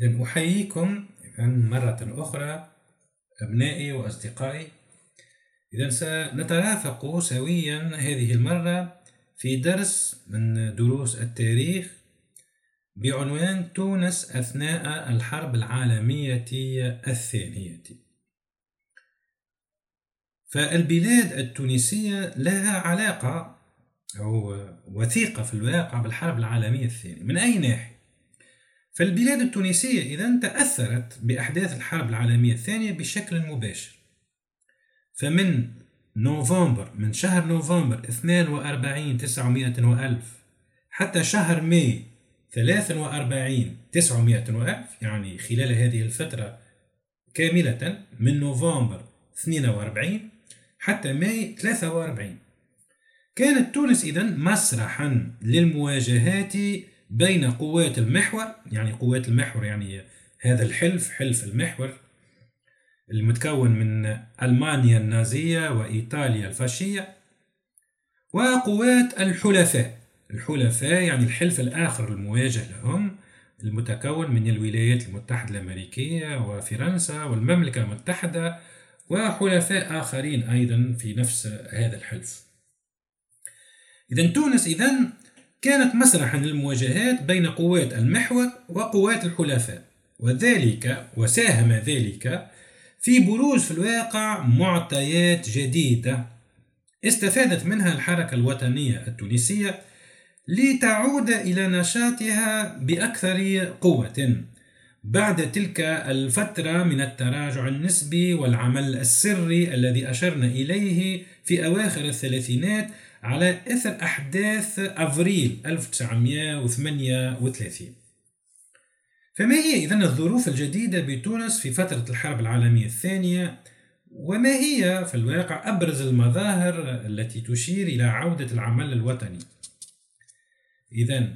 إذا أحييكم مرة أخرى أبنائي وأصدقائي. إذا سنترافق سويا هذه المرة في درس من دروس التاريخ بعنوان تونس أثناء الحرب العالمية الثانية. فالبلاد التونسية لها علاقة أو وثيقة في الواقع بالحرب العالمية الثانية. من أي ناحية؟ فالبلاد التونسية إذا تأثرت بأحداث الحرب العالمية الثانية بشكل مباشر. فمن نوفمبر من شهر نوفمبر 42 900 وألف حتى شهر ماي 43 900 وألف يعني خلال هذه الفترة كاملة من نوفمبر 42 حتى ماي 43 كانت تونس إذا مسرحا للمواجهات بين قوات المحور يعني قوات المحور يعني هذا الحلف حلف المحور المتكون من ألمانيا النازية وإيطاليا الفاشية وقوات الحلفاء. الحلفاء يعني الحلف الآخر المواجه لهم المتكون من الولايات المتحدة الأمريكية وفرنسا والمملكة المتحدة وحلفاء آخرين أيضا في نفس هذا الحلف. إذا تونس إذا كانت مسرحا للمواجهات بين قوات المحور وقوات الحلفاء وذلك وساهم ذلك في بروز في الواقع معطيات جديدة استفادت منها الحركة الوطنية التونسية لتعود إلى نشاطها بأكثر قوة بعد تلك الفترة من التراجع النسبي والعمل السري الذي أشرنا إليه في أواخر الثلاثينات على إثر أحداث أفريل 1938 فما هي إذن الظروف الجديدة بتونس في فترة الحرب العالمية الثانية؟ وما هي في الواقع أبرز المظاهر التي تشير إلى عودة العمل الوطني؟ إذا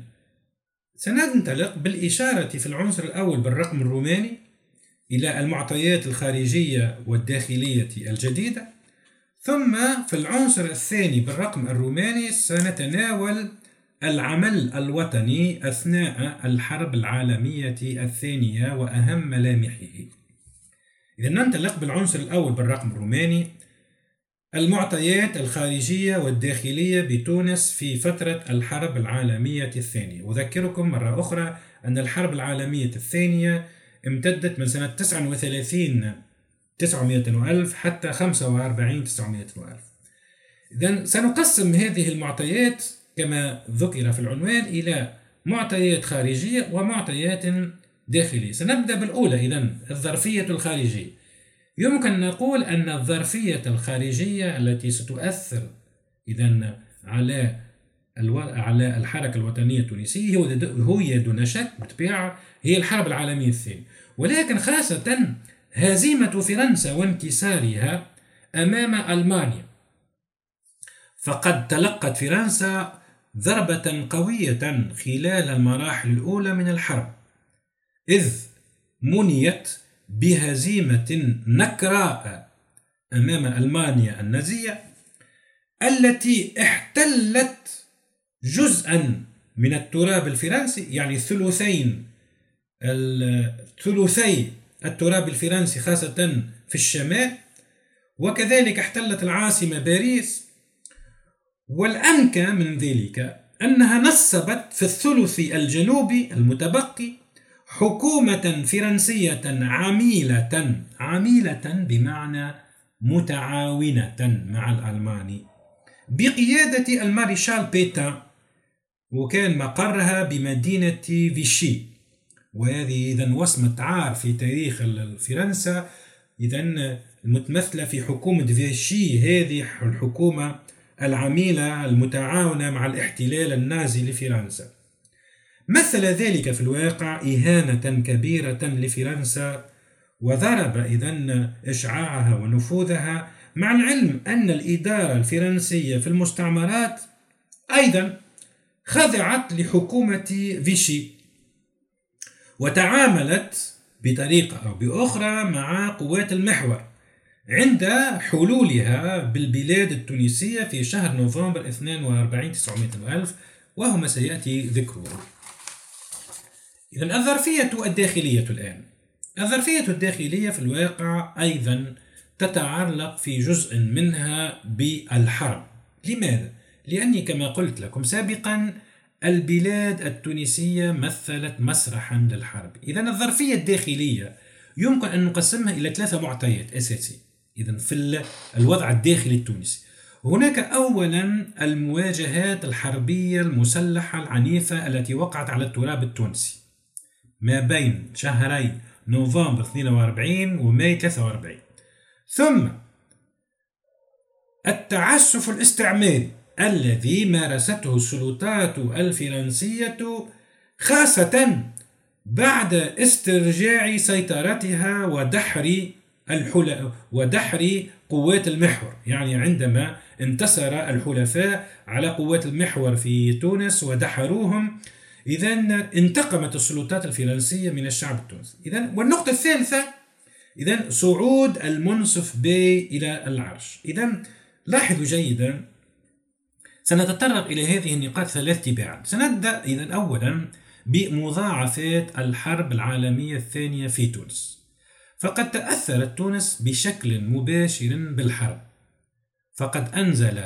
سننطلق بالإشارة في العنصر الأول بالرقم الروماني إلى المعطيات الخارجية والداخلية الجديدة. ثم في العنصر الثاني بالرقم الروماني سنتناول العمل الوطني أثناء الحرب العالمية الثانية وأهم ملامحه. إذا ننطلق بالعنصر الأول بالرقم الروماني. المعطيات الخارجية والداخلية بتونس في فترة الحرب العالمية الثانية. أذكركم مرة أخرى أن الحرب العالمية الثانية امتدت من سنة 39 900 ألف حتى 45 900 ألف إذا سنقسم هذه المعطيات كما ذكر في العنوان إلى معطيات خارجية ومعطيات داخلية. سنبدأ بالأولى إذا الظرفية الخارجية. يمكن نقول أن الظرفية الخارجية التي ستؤثر إذا على ألو... على الحركة الوطنية التونسية هو هي دون شك بالطبيعة هي الحرب العالمية الثانية. ولكن خاصة هزيمة فرنسا وانكسارها أمام ألمانيا. فقد تلقت فرنسا ضربة قوية خلال المراحل الأولى من الحرب إذ منيت بهزيمة نكراء أمام ألمانيا النازية التي احتلت جزءا من التراب الفرنسي يعني ثلثين الثلثي التراب الفرنسي خاصة في الشمال وكذلك احتلت العاصمة باريس. والأنكى من ذلك أنها نصبت في الثلث الجنوبي المتبقي حكومة فرنسية عميلة عميلة بمعنى متعاونة مع الألماني بقيادة الماريشال بيتان وكان مقرها بمدينة فيشي. وهذه إذا وصمة عار في تاريخ فرنسا. إذا المتمثلة في حكومة فيشي هذه الحكومة العميلة المتعاونة مع الاحتلال النازي لفرنسا. مثل ذلك في الواقع إهانة كبيرة لفرنسا وضرب إذا إشعاعها ونفوذها مع العلم أن الإدارة الفرنسية في المستعمرات أيضا خضعت لحكومة فيشي. وتعاملت بطريقة أو بأخرى مع قوات المحور عند حلولها بالبلاد التونسية في شهر نوفمبر 42 900 ألف وهو ما سيأتي ذكره إذا الظرفية الداخلية الآن. الظرفية الداخلية في الواقع أيضا تتعلق في جزء منها بالحرب. لماذا؟ لأني كما قلت لكم سابقا البلاد التونسية مثلت مسرحا للحرب. إذا الظرفية الداخلية يمكن أن نقسمها إلى ثلاثة معطيات أساسية. إذا في الوضع الداخلي التونسي. هناك أولا المواجهات الحربية المسلحة العنيفة التي وقعت على التراب التونسي. ما بين شهري نوفمبر 42 وماي 43 ثم التعسف الاستعماري. الذي مارسته السلطات الفرنسية خاصة بعد استرجاع سيطرتها ودحر الحل... ودحر قوات المحور. يعني عندما انتصر الحلفاء على قوات المحور في تونس ودحروهم إذا انتقمت السلطات الفرنسية من الشعب التونسي. إذا والنقطة الثالثة إذا صعود المنصف بي إلى العرش. إذا لاحظوا جيدا سنتطرق إلى هذه النقاط ثلاث تباعا. سنبدأ إذا أولا بمضاعفات الحرب العالمية الثانية في تونس. فقد تأثرت تونس بشكل مباشر بالحرب. فقد أنزل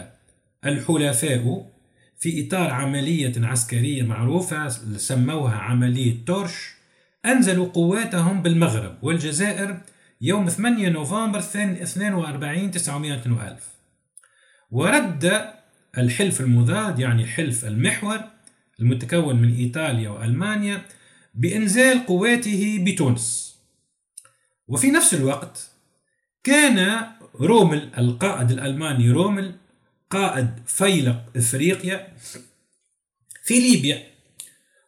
الحلفاء في إطار عملية عسكرية معروفة سموها عملية تورش أنزلوا قواتهم بالمغرب والجزائر يوم 8 نوفمبر 42 900 ألف ورد الحلف المضاد يعني حلف المحور المتكون من إيطاليا وألمانيا بإنزال قواته بتونس. وفي نفس الوقت كان رومل القائد الألماني رومل قائد فيلق إفريقيا في ليبيا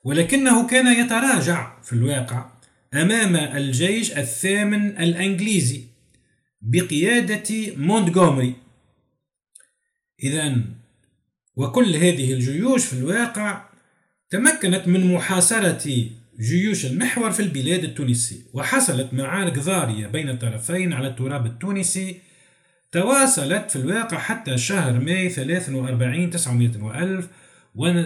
ولكنه كان يتراجع في الواقع أمام الجيش الثامن الأنجليزي بقيادة مونتغومري. إذا وكل هذه الجيوش في الواقع تمكنت من محاصرة جيوش المحور في البلاد التونسية وحصلت معارك ضارية بين الطرفين على التراب التونسي تواصلت في الواقع حتى شهر ماي 43 900 وألف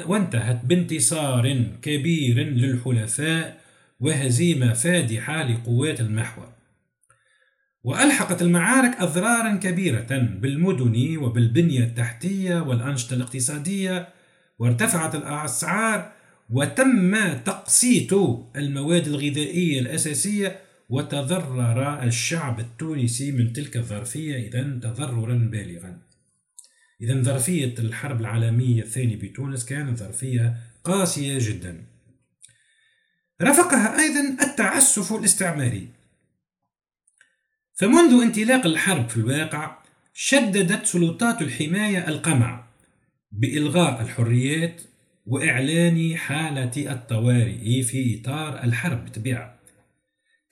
وانتهت بانتصار كبير للحلفاء وهزيمة فادحة لقوات المحور. وألحقت المعارك أضرارا كبيرة بالمدن وبالبنية التحتية والأنشطة الاقتصادية وارتفعت الأسعار وتم تقسيط المواد الغذائية الأساسية وتضرر الشعب التونسي من تلك الظرفية. إذا تضررا بالغا. إذا ظرفية الحرب العالمية الثانية بتونس كانت ظرفية قاسية جدا. رافقها أيضا التعسف الاستعماري. فمنذ انطلاق الحرب في الواقع شددت سلطات الحماية القمع بإلغاء الحريات وإعلان حالة الطوارئ في إطار الحرب بطبيعة.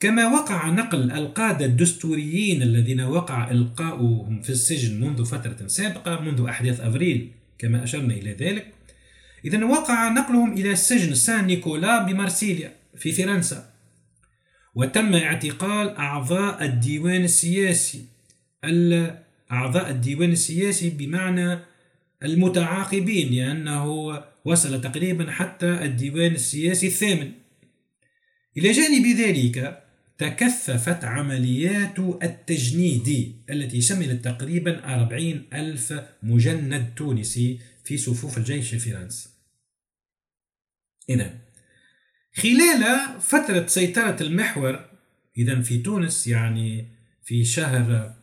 كما وقع نقل القادة الدستوريين الذين وقع إلقاؤهم في السجن منذ فترة سابقة منذ أحداث أفريل كما أشرنا إلى ذلك. إذا وقع نقلهم إلى سجن سان نيكولا بمارسيليا في فرنسا. وتم اعتقال أعضاء الديوان السياسي أعضاء الديوان السياسي بمعنى المتعاقبين لأنه وصل تقريبا حتى الديوان السياسي الثامن. إلى جانب ذلك تكثفت عمليات التجنيد التي شملت تقريبا أربعين ألف مجند تونسي في صفوف الجيش الفرنسي إذا خلال فترة سيطرة المحور إذا في تونس يعني في شهر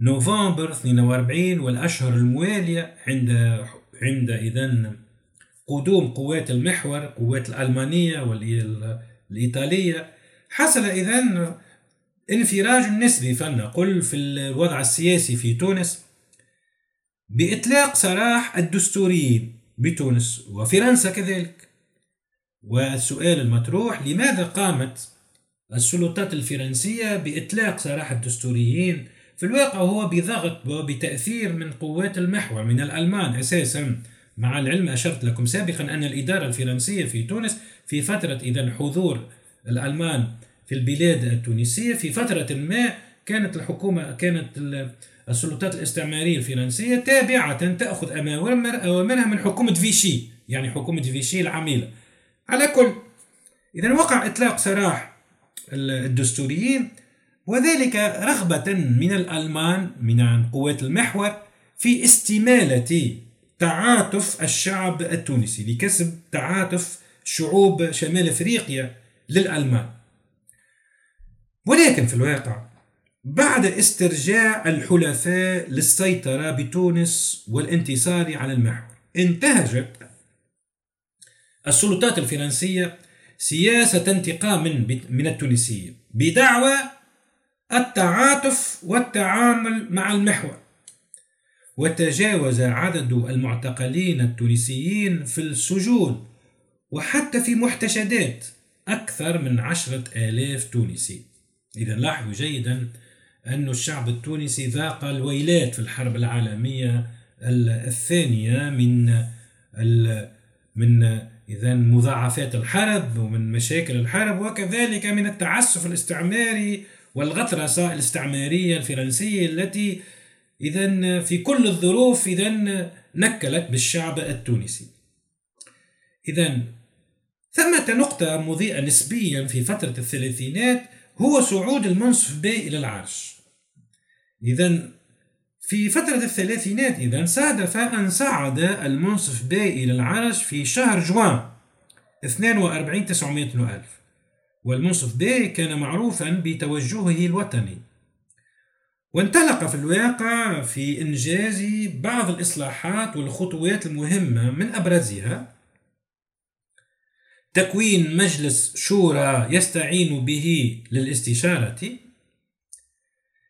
نوفمبر 42 والأشهر الموالية عند عند إذا قدوم قوات المحور قوات الألمانية والإيطالية حصل إذا انفراج نسبي فلنقل في الوضع السياسي في تونس بإطلاق سراح الدستوريين بتونس وفرنسا كذلك. والسؤال المطروح لماذا قامت السلطات الفرنسية بإطلاق سراح الدستوريين في الواقع هو بضغط وبتأثير من قوات المحور من الألمان؟ أساسا مع العلم أشرت لكم سابقا أن الإدارة الفرنسية في تونس في فترة إذا حضور الألمان في البلاد التونسية في فترة ما كانت الحكومة كانت السلطات الاستعمارية الفرنسية تابعة تأخذ أوامر أوامرها من حكومة فيشي يعني حكومة فيشي العميلة. على كل. إذا وقع إطلاق سراح الدستوريين وذلك رغبة من الألمان من قوات المحور في استمالة تعاطف الشعب التونسي لكسب تعاطف شعوب شمال إفريقيا للألمان. ولكن في الواقع بعد استرجاع الحلفاء للسيطرة بتونس والانتصار على المحور انتهجت السلطات الفرنسية سياسة انتقام من التونسيين بدعوى التعاطف والتعامل مع المحور. وتجاوز عدد المعتقلين التونسيين في السجون وحتى في محتشدات أكثر من عشرة آلاف تونسي. إذا لاحظوا جيدا أن الشعب التونسي ذاق الويلات في الحرب العالمية الثانية من من إذا مضاعفات الحرب ومن مشاكل الحرب وكذلك من التعسف الاستعماري والغطرسة الاستعمارية الفرنسية التي إذا في كل الظروف إذا نكلت بالشعب التونسي. إذا ثمة نقطة مضيئة نسبيا في فترة الثلاثينات هو صعود المنصف بي إلى العرش. إذا في فترة الثلاثينات إذا صادف أن صعد المنصف بي إلى العرش في شهر جوان 42 900 ألف والمنصف بي كان معروفا بتوجهه الوطني. وانطلق في الواقع في إنجاز بعض الإصلاحات والخطوات المهمة من أبرزها. تكوين مجلس شورى يستعين به للاستشارة.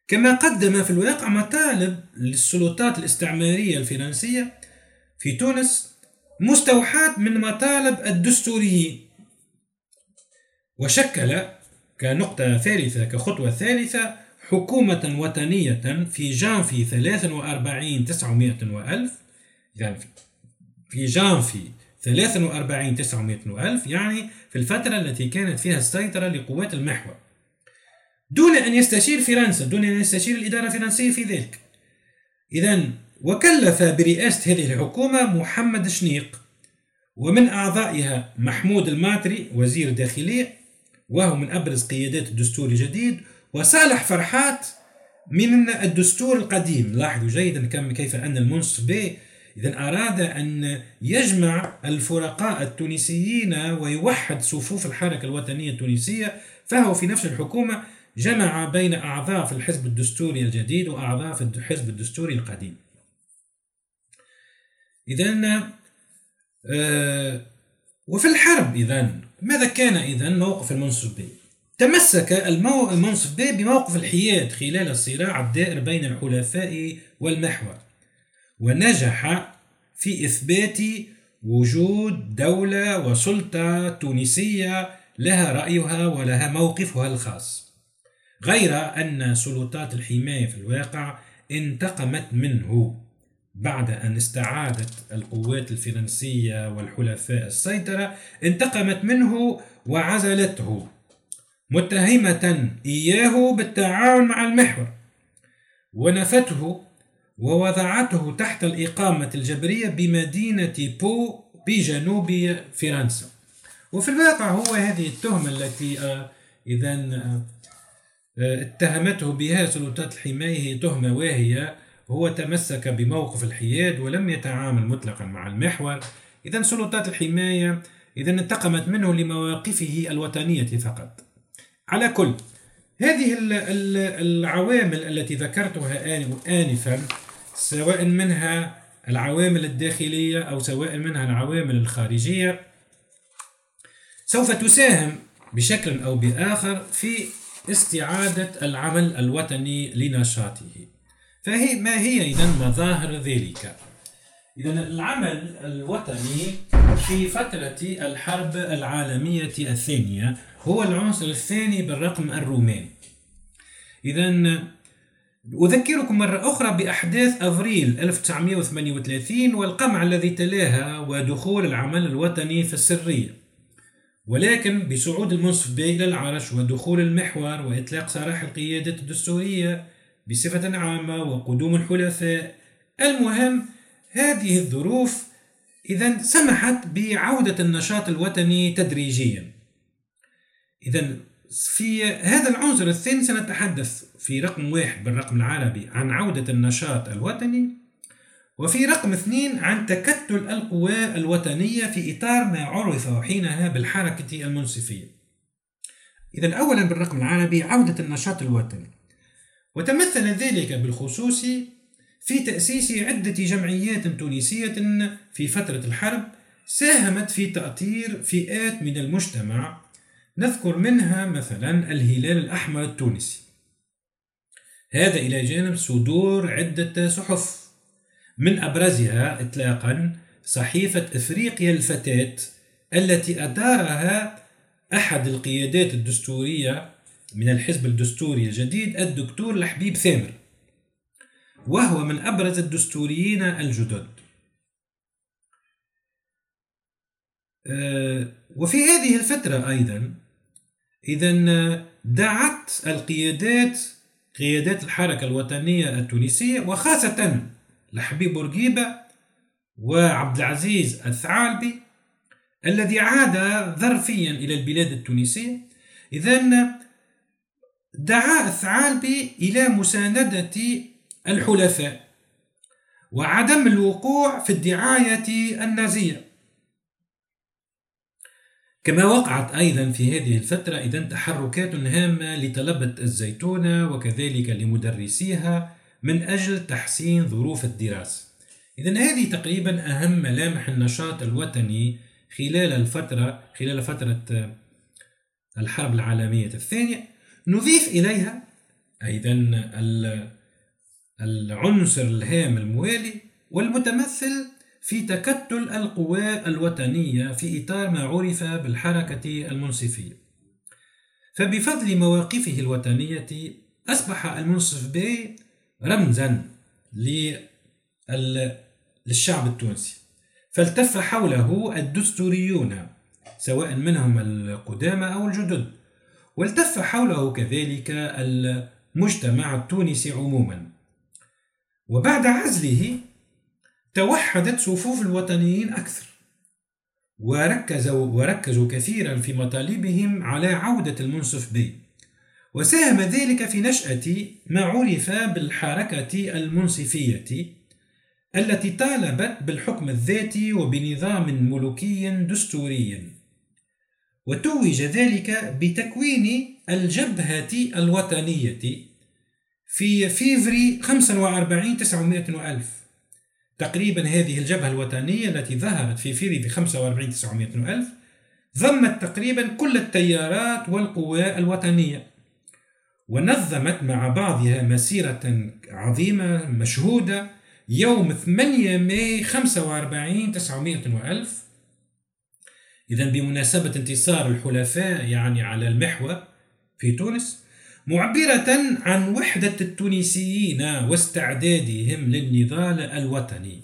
كما قدم في الواقع مطالب للسلطات الاستعمارية الفرنسية في تونس مستوحاة من مطالب الدستوريين وشكل كنقطة ثالثة كخطوة ثالثة حكومة وطنية في جانفي 43 900 وألف. يعني في جانفي 43 900 وألف يعني في الفترة التي كانت فيها السيطرة لقوات المحور. دون أن يستشير فرنسا دون أن يستشير الإدارة الفرنسية في ذلك. إذا وكلف برئاسة هذه الحكومة محمد شنيق ومن أعضائها محمود الماتري وزير الداخلية وهو من أبرز قيادات الدستور الجديد وصالح فرحات من الدستور القديم. لاحظوا جيدا كم كيف أن المنصف إذا أراد أن يجمع الفرقاء التونسيين ويوحد صفوف الحركة الوطنية التونسية فهو في نفس الحكومة جمع بين أعضاء الحزب الدستوري الجديد وأعضاء الحزب الدستوري القديم. إذا آه وفي الحرب إذا ماذا كان إذا موقف المنصف بي؟ تمسك المو... بموقف الحياد خلال الصراع الدائر بين الحلفاء والمحور. ونجح في إثبات وجود دولة وسلطة تونسية لها رأيها ولها موقفها الخاص. غير أن سلطات الحماية في الواقع انتقمت منه بعد أن استعادت القوات الفرنسية والحلفاء السيطرة انتقمت منه وعزلته. متهمة إياه بالتعاون مع المحور. ونفته ووضعته تحت الإقامة الجبرية بمدينة بو بجنوب فرنسا. وفي الواقع هو هذه التهمة التي آه، إذا آه، اتهمته بها سلطات الحماية تهمة واهية. هو تمسك بموقف الحياد ولم يتعامل مطلقا مع المحور. إذا سلطات الحماية إذا انتقمت منه لمواقفه الوطنية فقط. على كل هذه العوامل التي ذكرتها آنفا سواء منها العوامل الداخلية أو سواء منها العوامل الخارجية سوف تساهم بشكل أو بآخر في استعادة العمل الوطني لنشاطه. فهي ما هي إذا مظاهر ذلك؟ إذا العمل الوطني في فترة الحرب العالمية الثانية هو العنصر الثاني بالرقم الروماني. إذا أذكركم مرة أخرى بأحداث أفريل 1938 والقمع الذي تلاها ودخول العمل الوطني في السرية. ولكن بصعود المنصف بي إلى العرش ودخول المحور وإطلاق سراح القيادة الدستورية بصفة عامة وقدوم الحلفاء المهم هذه الظروف إذا سمحت بعودة النشاط الوطني تدريجيا. إذا في هذا العنصر الثاني سنتحدث في رقم واحد بالرقم العربي عن عودة النشاط الوطني. وفي رقم اثنين عن تكتل القوى الوطنية في إطار ما عرف حينها بالحركة المنصفية. إذا أولا بالرقم العربي عودة النشاط الوطني. وتمثل ذلك بالخصوص في تأسيس عدة جمعيات تونسية في فترة الحرب ساهمت في تأطير فئات من المجتمع. نذكر منها مثلا الهلال الأحمر التونسي. هذا إلى جانب صدور عدة صحف. من أبرزها إطلاقا صحيفة إفريقيا الفتاة التي أدارها أحد القيادات الدستورية من الحزب الدستوري الجديد الدكتور الحبيب ثامر وهو من أبرز الدستوريين الجدد. آه، وفي هذه الفترة أيضا إذا دعت القيادات قيادات الحركة الوطنية التونسية وخاصة لحبيب بورقيبة وعبد العزيز الثعالبي الذي عاد ظرفيا إلى البلاد التونسية. إذا دعا الثعالبي إلى مساندة الحلفاء وعدم الوقوع في الدعاية النازية. كما وقعت أيضا في هذه الفترة إذا تحركات هامة لطلبة الزيتونة وكذلك لمدرسيها من أجل تحسين ظروف الدراسة إذا هذه تقريبا أهم ملامح النشاط الوطني خلال الفترة خلال فترة الحرب العالمية الثانية. نضيف إليها أيضا العنصر الهام الموالي والمتمثل في تكتل القوى الوطنية في إطار ما عرف بالحركة المنصفية. فبفضل مواقفه الوطنية أصبح المنصف بي رمزا للشعب التونسي. فالتف حوله الدستوريون سواء منهم القدامى أو الجدد. والتف حوله كذلك المجتمع التونسي عموما. وبعد عزله توحدت صفوف الوطنيين أكثر. وركزوا وركزوا كثيرا في مطالبهم على عودة المنصف بي وساهم ذلك في نشأة ما عرف بالحركة المنصفية التي طالبت بالحكم الذاتي وبنظام ملوكي دستوري. وتوج ذلك بتكوين الجبهة الوطنية في فيفري 45 900 وألف. تقريبا هذه الجبهة الوطنية التي ظهرت في فيفري 45 900 وألف ضمت تقريبا كل التيارات والقوى الوطنية. ونظمت مع بعضها مسيرة عظيمة مشهودة يوم 8 ماي 45 900 وألف. إذا بمناسبة انتصار الحلفاء يعني على المحور في تونس معبرة عن وحدة التونسيين واستعدادهم للنضال الوطني.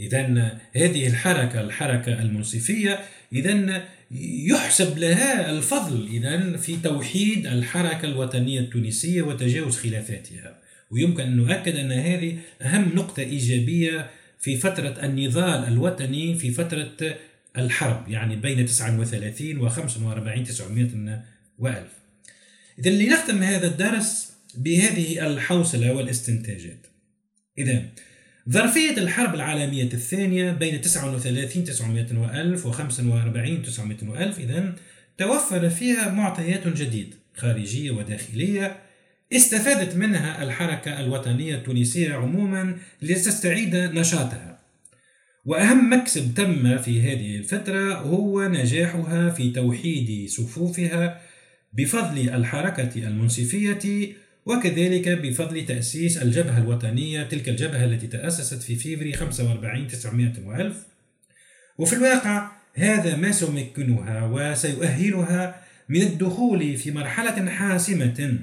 إذا هذه الحركة الحركة المنصفية إذا يحسب لها الفضل. إذا في توحيد الحركة الوطنية التونسية وتجاوز خلافاتها. ويمكن أن نؤكد أن هذه أهم نقطة إيجابية في فترة النضال الوطني في فترة الحرب يعني بين 39 و 45 900 وألف. إذا لنختم هذا الدرس بهذه الحوصلة والاستنتاجات. إذا ظرفية الحرب العالمية الثانية بين 39 900 وألف و 45 900 وألف إذا توفر فيها معطيات جديدة خارجية وداخلية. استفادت منها الحركة الوطنية التونسية عموما لتستعيد نشاطها. وأهم مكسب تم في هذه الفترة هو نجاحها في توحيد صفوفها بفضل الحركة المنصفية وكذلك بفضل تأسيس الجبهة الوطنية تلك الجبهة التي تأسست في فيفري 45 900 وألف وفي الواقع هذا ما سيمكنها وسيؤهلها من الدخول في مرحلة حاسمة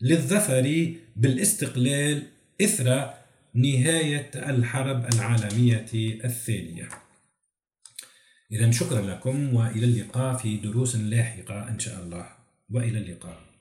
للظفر بالاستقلال إثر نهاية الحرب العالمية الثانية. إذا شكرا لكم وإلى اللقاء في دروس لاحقة إن شاء الله وإلى اللقاء.